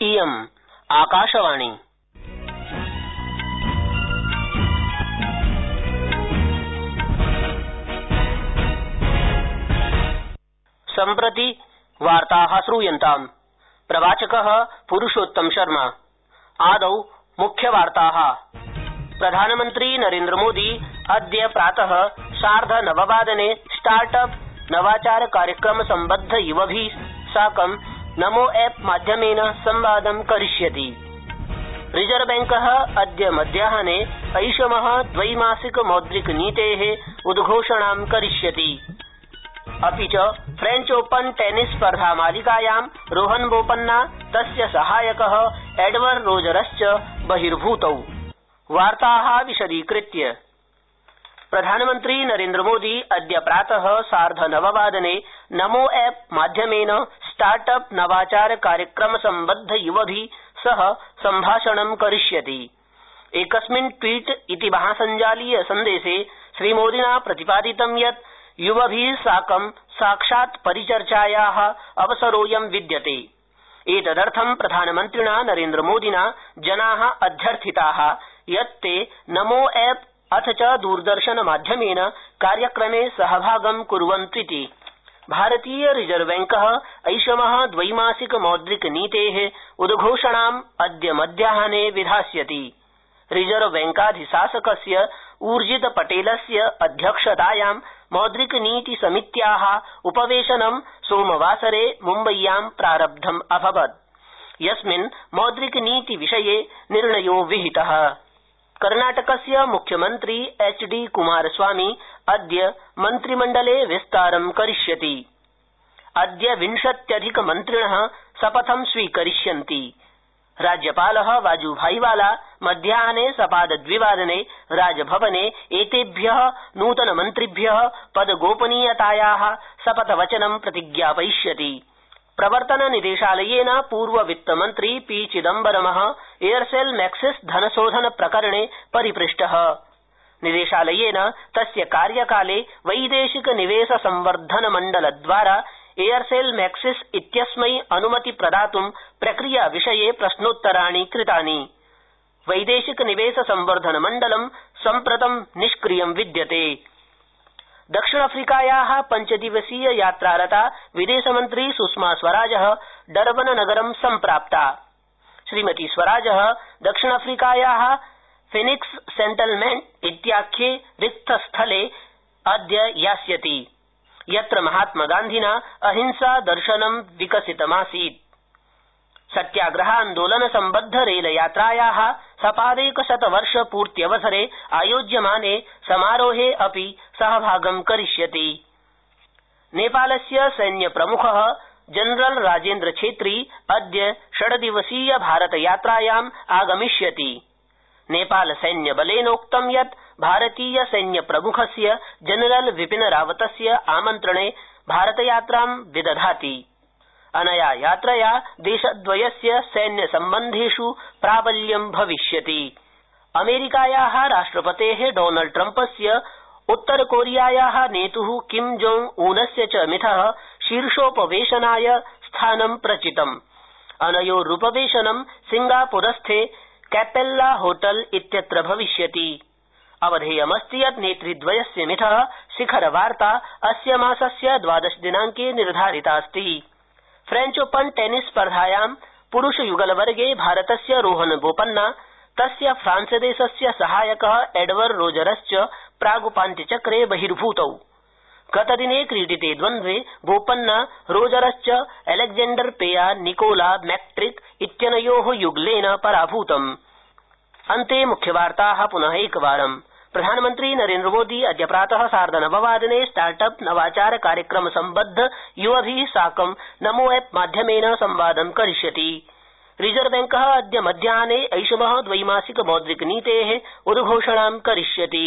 इयम्, आकाशवाणी। सम्प्रति वार्ता श्रूयन्ताम्। प्रवाचक पुरुषोत्तम शर्मा। आदौ मुख्यवार्ता। प्रधानमन्त्री नरेन्द्रमोदी अद्य प्रात सार्धनववादने स्टार्ट अप नवाचार कार्यक्रम सम्बद्ध युवभि साकं नमो एप माध्यमेन संवादं करिष्यति। रिज़र्व बैंक अद्य मध्याहने ऐषम द्वैमासिक मौद्रिक नीते उद्घोषणां च फ्रेंच ओपन टेनिस स्पर्धा मालिकायां रोहन बोपन्ना तस्य सहायक एडवर्ड रोजरश्च बहिर्भूतौ। प्रधानमन्त्री नरेन्द्रमोदी अद्य प्रात सार्धनववादने नमो एप माध्यमेन स्टार्ट अप नवाचार कार्यक्रम सम्बद्ध युवभि सह सम्भाषणं करिष्यति। एकस्मिन् ट्वीट इति महासञ्जालीय सन्देशे श्रीमोदिना प्रतिपादितं यत् युवभि साकं साक्षात् परिचर्चाया अवसरोऽयं विद्यते। एतदर्थं प्रधानमन्त्रिणा नरेन्द्रमोदिना जना अध्यर्थिता यत् ते नमो एप अथ च दूरदर्शन माध्यमेन कार्यक्रमे सहभागं कुर्वन्त्विति भारतीय रिज़र्व बैंक ऐषम द्वैमासिक मौद्रिक नीते उद्घोषणाम् अद्य मध्याहने विधास्यति। रिज़र्व बैंकाधिशासकस्य ऊर्जित पटेलस्य अध्यक्षतायां मौद्रिक नीति समित्या उपवेशनं सोमवासरे मुम्बय्यां प्रारब्धम् अभवत्। यस्मिन् मौद्रिक नीति विषये निर्णयो विहित। कर्णाटकस्य मुख्यमन्त्री एच डी कुमारस्वामी अद्य मन्त्रिमण्डले विस्तारं करिष्यति। अद्य विंशत्यधिक मन्त्रिण शपथं स्वीकरिष्यन्ति। राज्यपाल वाजुभाईवाला मध्याहने सपादद्विवादने राजभवने एतेभ्य नूतनमन्त्रिभ्य पदगोपनीयताया शपथवचनं प्रतिज्ञापयिष्यति। प्रवर्तन निदेशालयेन पूर्व वित्तमन्त्री पी चिदम्बरम एयरसेल मैक्सिस धनशोधन प्रकरणे परिपृष्ट। निदेशालयेन तस्य कार्यकाले वैदेशिक निवेश संवर्धन मण्डलद्वारा एयरसेल मैक्सिस इत्यस्मै अनुमति प्रदातुं प्रक्रिया विषये प्रश्नोत्तराणि कृतानि। वैदेशिक निवेश संवर्धन मण्डलं सम्प्रतं निष्क्रियं विद्यते। दक्षिणाफ्रीकाया पञ्चदिवसीय यात्रारता विदेशमन्त्री सुषमा स्वराज डरबन नगरं सम्प्राप्ता। श्रीमती स्वराज दक्षिणाफ्रीकाया फीनिक्स सेटलमेंट इत्याख्ये रिक्तस्थले अद्य यास्यति। यत्र महात्मगान्धिना अहिंसा दर्शनं विकसितमासीत्। सत्याग्रहान्दोलन सम्बद्ध रेलयात्राया सपादेकशतवर्ष पूर्त्यवसरे आयोज्यमाने समारोहे अपि सहभागं करिष्यति। नेपालस्य सैन्यप्रमुख जनरल राजेन्द्र छेत्री अद्य षड्दिवसीय भारतयात्रायाम् आगमिष्यति। नेपालसैन्यबलेनोक्तं यत् भारतीय सैन्यप्रमुखस्य जनरल विपिन रावतस्य आमन्त्रणे भारतयात्रां विदधाति। अनया यात्रया देशद्वयस्य सैन्यसम्बन्धेष् प्राबल्यं भविष्यति। अमेरिकाया राष्ट्रपते डॉनल्ड ट्रम्पस्य उत्तरकोरियाया नेतु किम जोंग ऊनस्य च मिथ शीर्षोपवेशनाय स्थानं प्रचितम्। अनयोरुपवेशनं सिंगापुरस्थे कैपेल्ला होटल इत्यत्र भविष्यति। अवधेयमस्ति यत् नेतृद्वयस्य मिथ शिखरवार्ता अस्य मासस्य द्वादश दिनांके निर्धारितास्ति। फ्रेंच ओपन टेनिस स्पर्धायां पुरूष युगलवर्गे भारतस्य रोहन बोपन्ना तस्य फ्रांसदेशस्य सहायक एडवर्ड रोजरश्च प्राग्पान्त्यचक्रे बहिर्भूतौ। गतदिने क्रीडिते द्वन्द्वे बोपन्ना रोजरश्च एलेक्जेंडर पेया, निकोला मैक्ट्रिक इत्यनयो युगलेन पराभूतम्। प्रधानमन्त्री नरेन्द्रमोदी अद्य प्रात सार्धनववादने स्टार्ट अप नवाचार कार्यक्रम सम्बद्ध युवभि साकं नमो एप माध्यमेन संवादं करिष्यति। रिज़र्व बैंक अद्य मध्याहने ऐषम द्वैमासिक मौद्रिक नीते उद्घोषणां करिष्यति।